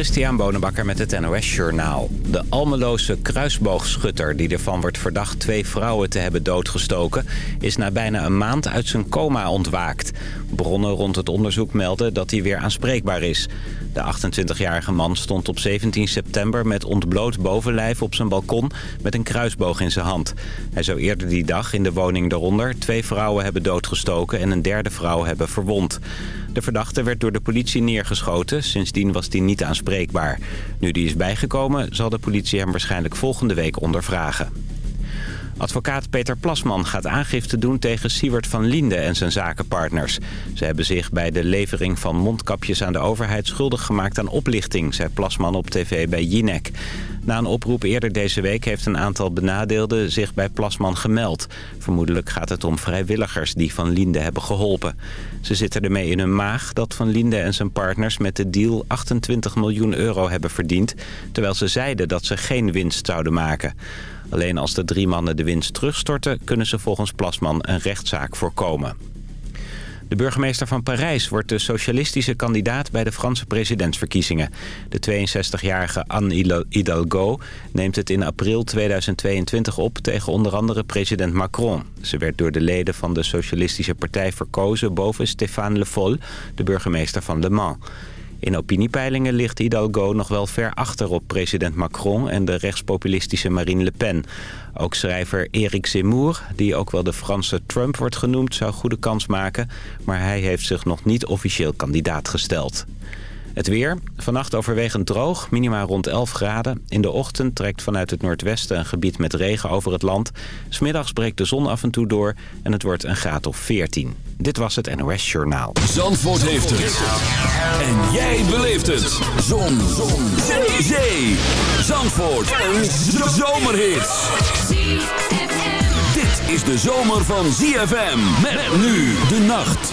Christian Bonenbakker met het NOS Journaal. De Almeloze kruisboogschutter die ervan wordt verdacht twee vrouwen te hebben doodgestoken... is na bijna een maand uit zijn coma ontwaakt. Bronnen rond het onderzoek melden dat hij weer aanspreekbaar is. De 28-jarige man stond op 17 september met ontbloot bovenlijf op zijn balkon... met een kruisboog in zijn hand. Hij zou eerder die dag in de woning daaronder twee vrouwen hebben doodgestoken... en een derde vrouw hebben verwond. De verdachte werd door de politie neergeschoten. Sindsdien was hij niet aanspreekbaar. Nu die is bijgekomen zal de politie hem waarschijnlijk volgende week ondervragen. Advocaat Peter Plasman gaat aangifte doen tegen Siewert van Linde en zijn zakenpartners. Ze hebben zich bij de levering van mondkapjes aan de overheid schuldig gemaakt aan oplichting, zei Plasman op tv bij Jinek. Na een oproep eerder deze week heeft een aantal benadeelden zich bij Plasman gemeld. Vermoedelijk gaat het om vrijwilligers die Van Linde hebben geholpen. Ze zitten ermee in hun maag dat Van Linde en zijn partners met de deal 28 miljoen euro hebben verdiend... terwijl ze zeiden dat ze geen winst zouden maken. Alleen als de drie mannen de winst terugstorten... kunnen ze volgens Plasman een rechtszaak voorkomen. De burgemeester van Parijs wordt de socialistische kandidaat bij de Franse presidentsverkiezingen. De 62-jarige Anne Hidalgo neemt het in april 2022 op tegen onder andere president Macron. Ze werd door de leden van de socialistische partij verkozen boven Stéphane Le Foll, de burgemeester van Le Mans. In opiniepeilingen ligt Hidalgo nog wel ver achter op president Macron en de rechtspopulistische Marine Le Pen. Ook schrijver Eric Zemmour, die ook wel de Franse Trump wordt genoemd, zou goede kans maken. Maar hij heeft zich nog niet officieel kandidaat gesteld. Het weer. Vannacht overwegend droog, minima rond 11 graden. In de ochtend trekt vanuit het noordwesten een gebied met regen over het land. Smiddags breekt de zon af en toe door en het wordt een graad of 14. Dit was het NOS Journaal. Zandvoort heeft het. En jij beleeft het. Zon. zon. Zee. Zee. Zandvoort. Een zomerhit. Dit is de zomer van ZFM. Met nu de nacht.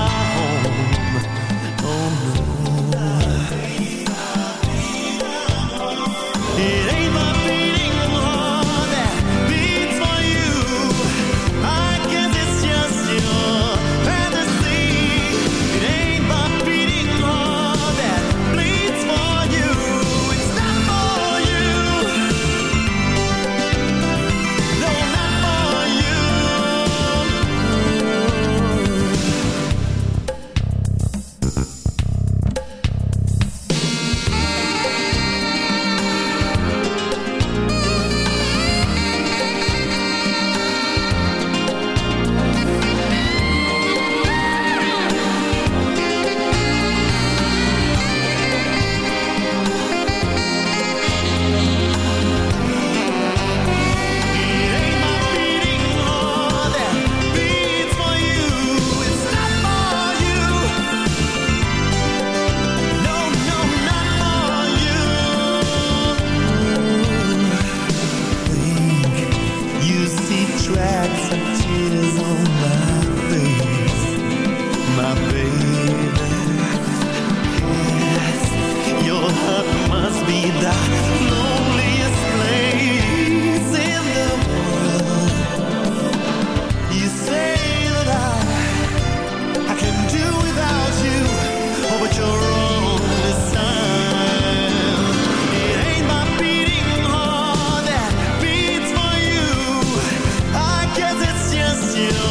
you.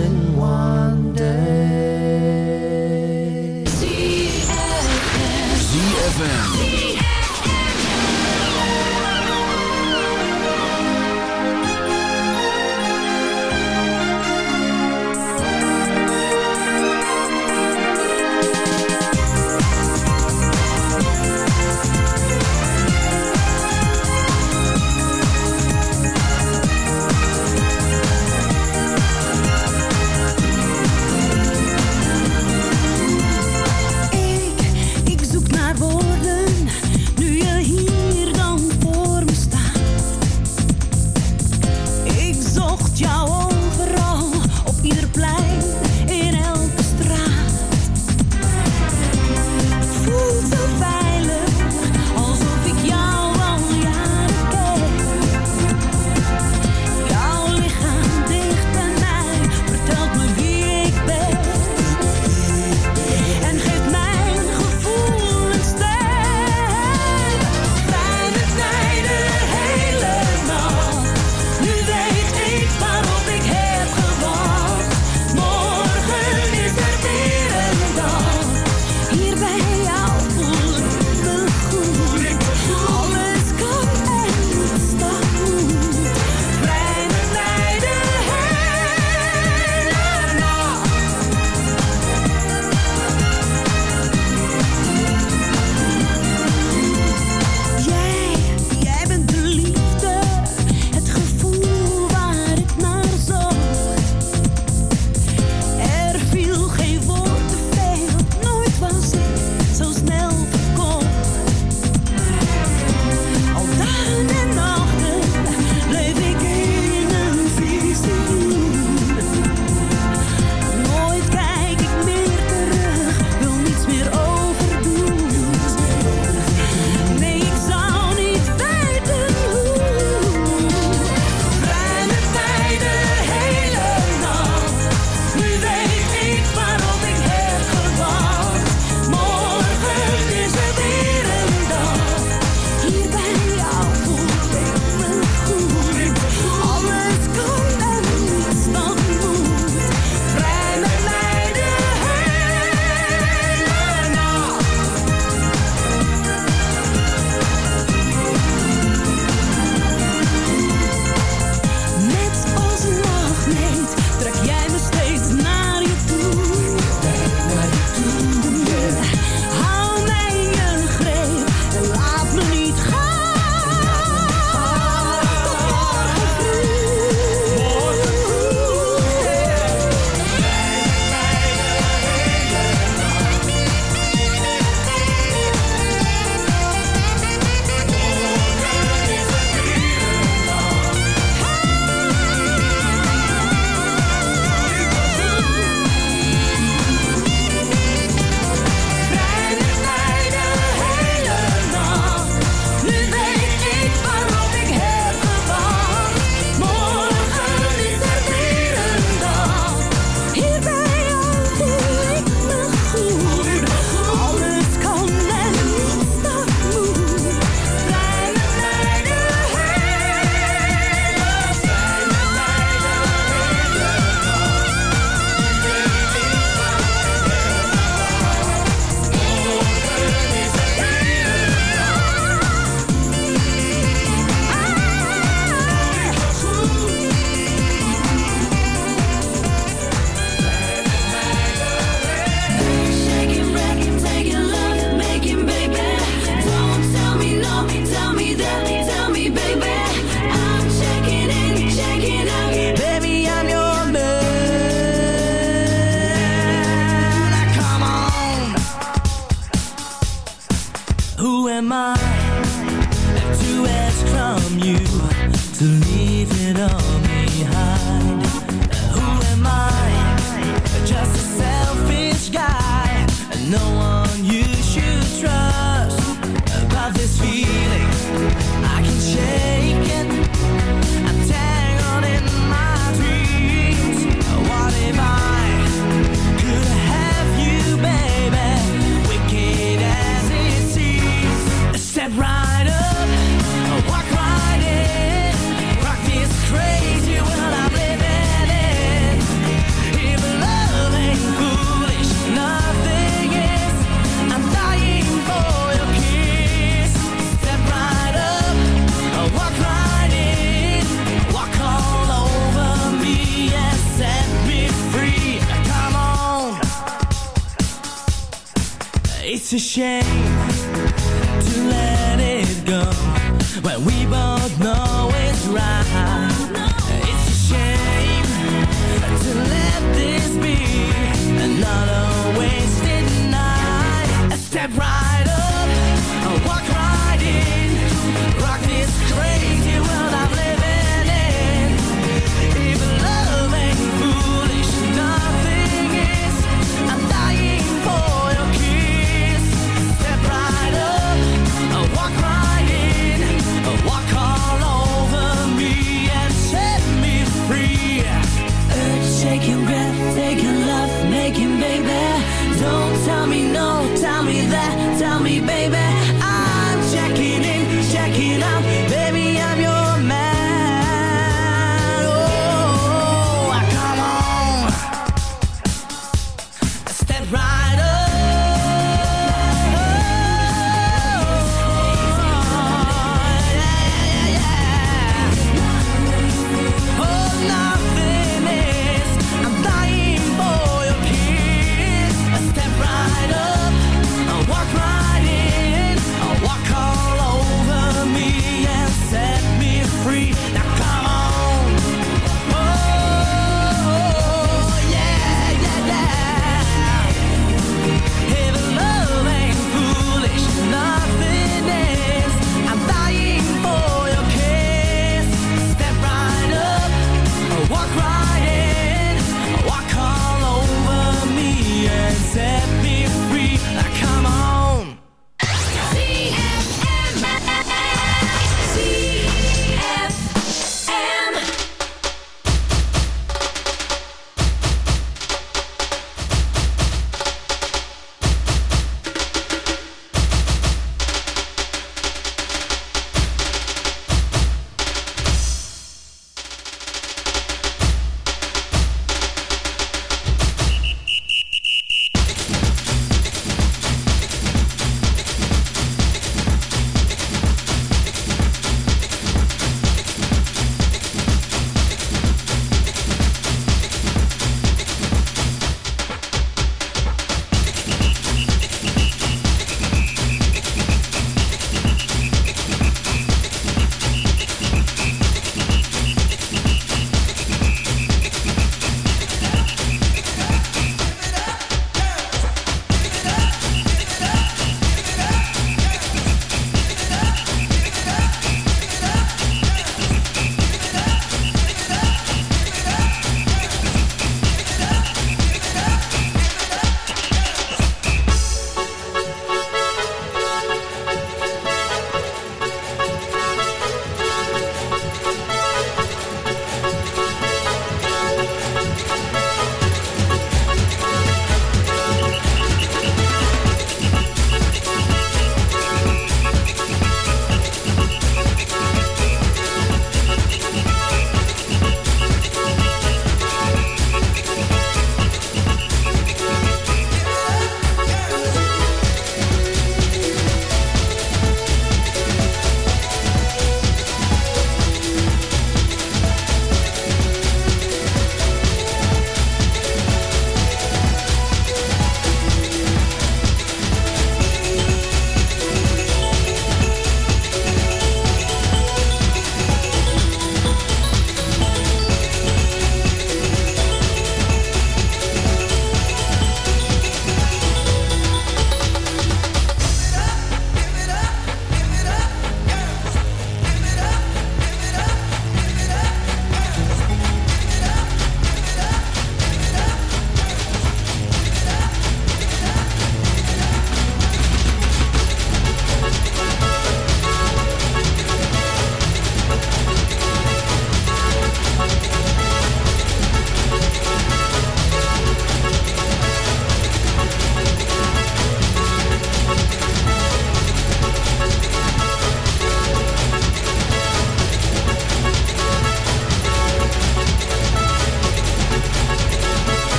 in one day. ZFM.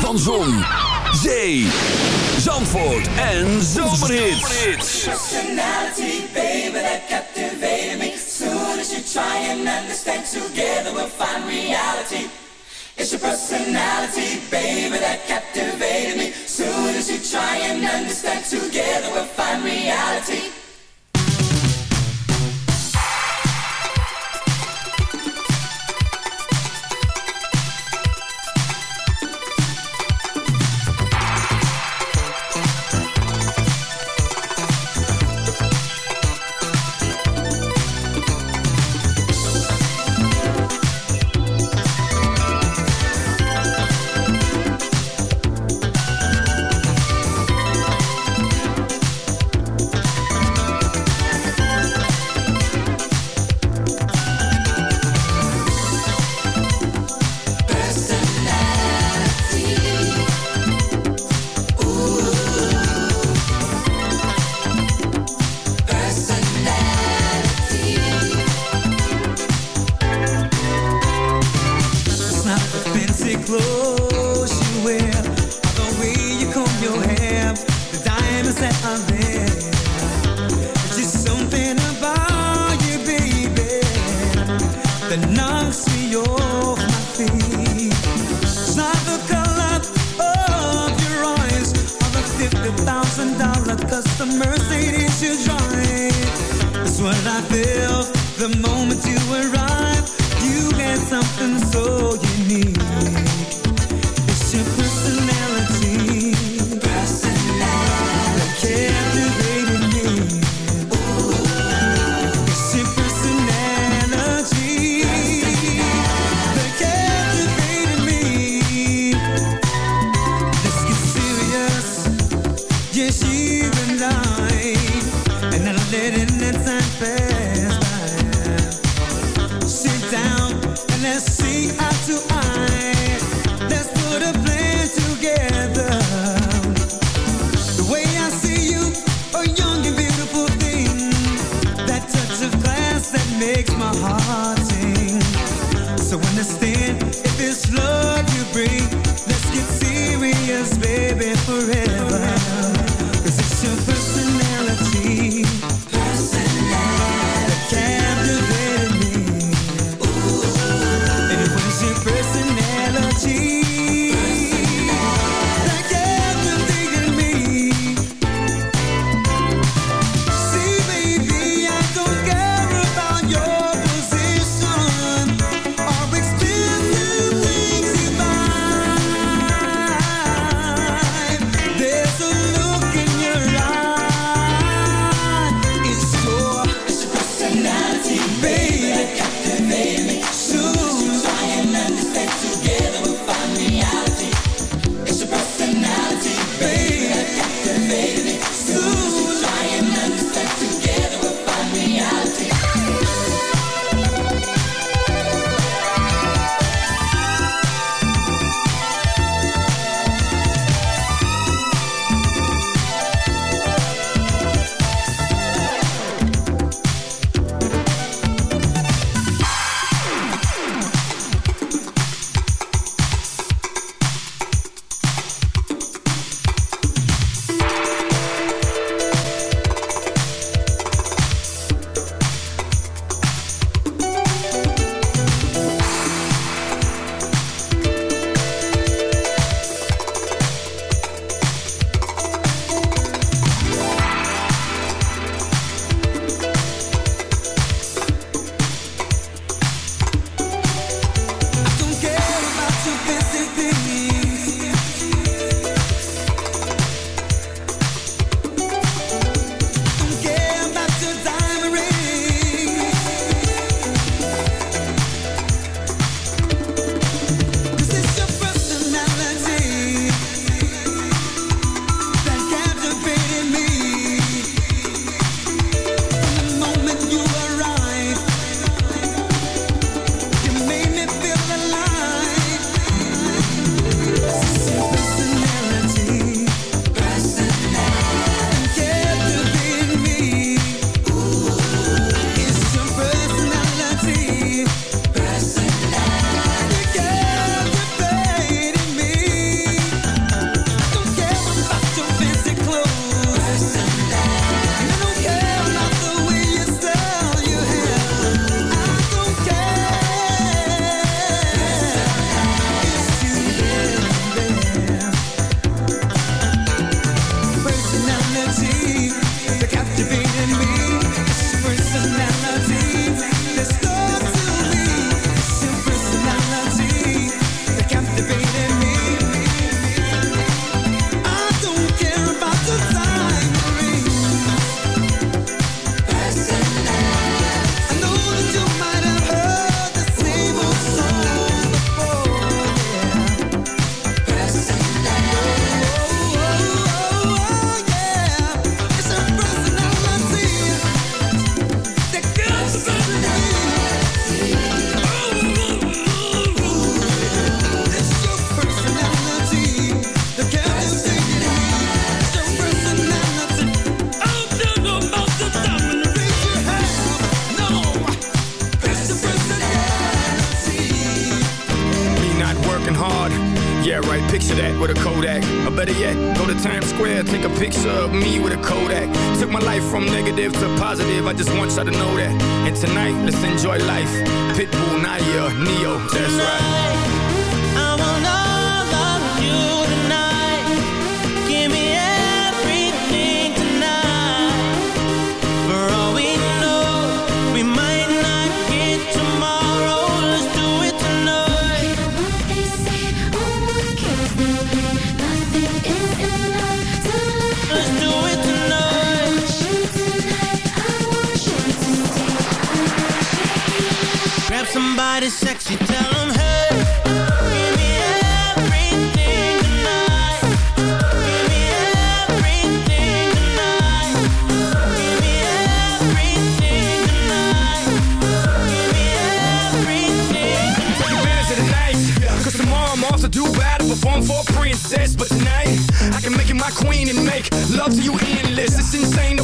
Van Zon, Zee, Zandvoort en Zomerhits. personality, baby, that captivated me. Soon as you try and understand, together we'll find reality. It's your personality, baby, that captivated me. up me with a Kodak. Took my life from negative to positive, I just want y'all to know that. And tonight, let's enjoy life. Pitbull, Nayer, Ne-Yo, that's right. body's sexy, tell them hey perform for a princess. But tonight, I can make you my queen and make love to you endless. It's insane